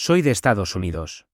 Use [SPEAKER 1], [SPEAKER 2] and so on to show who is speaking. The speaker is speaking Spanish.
[SPEAKER 1] Soy de Estados Unidos.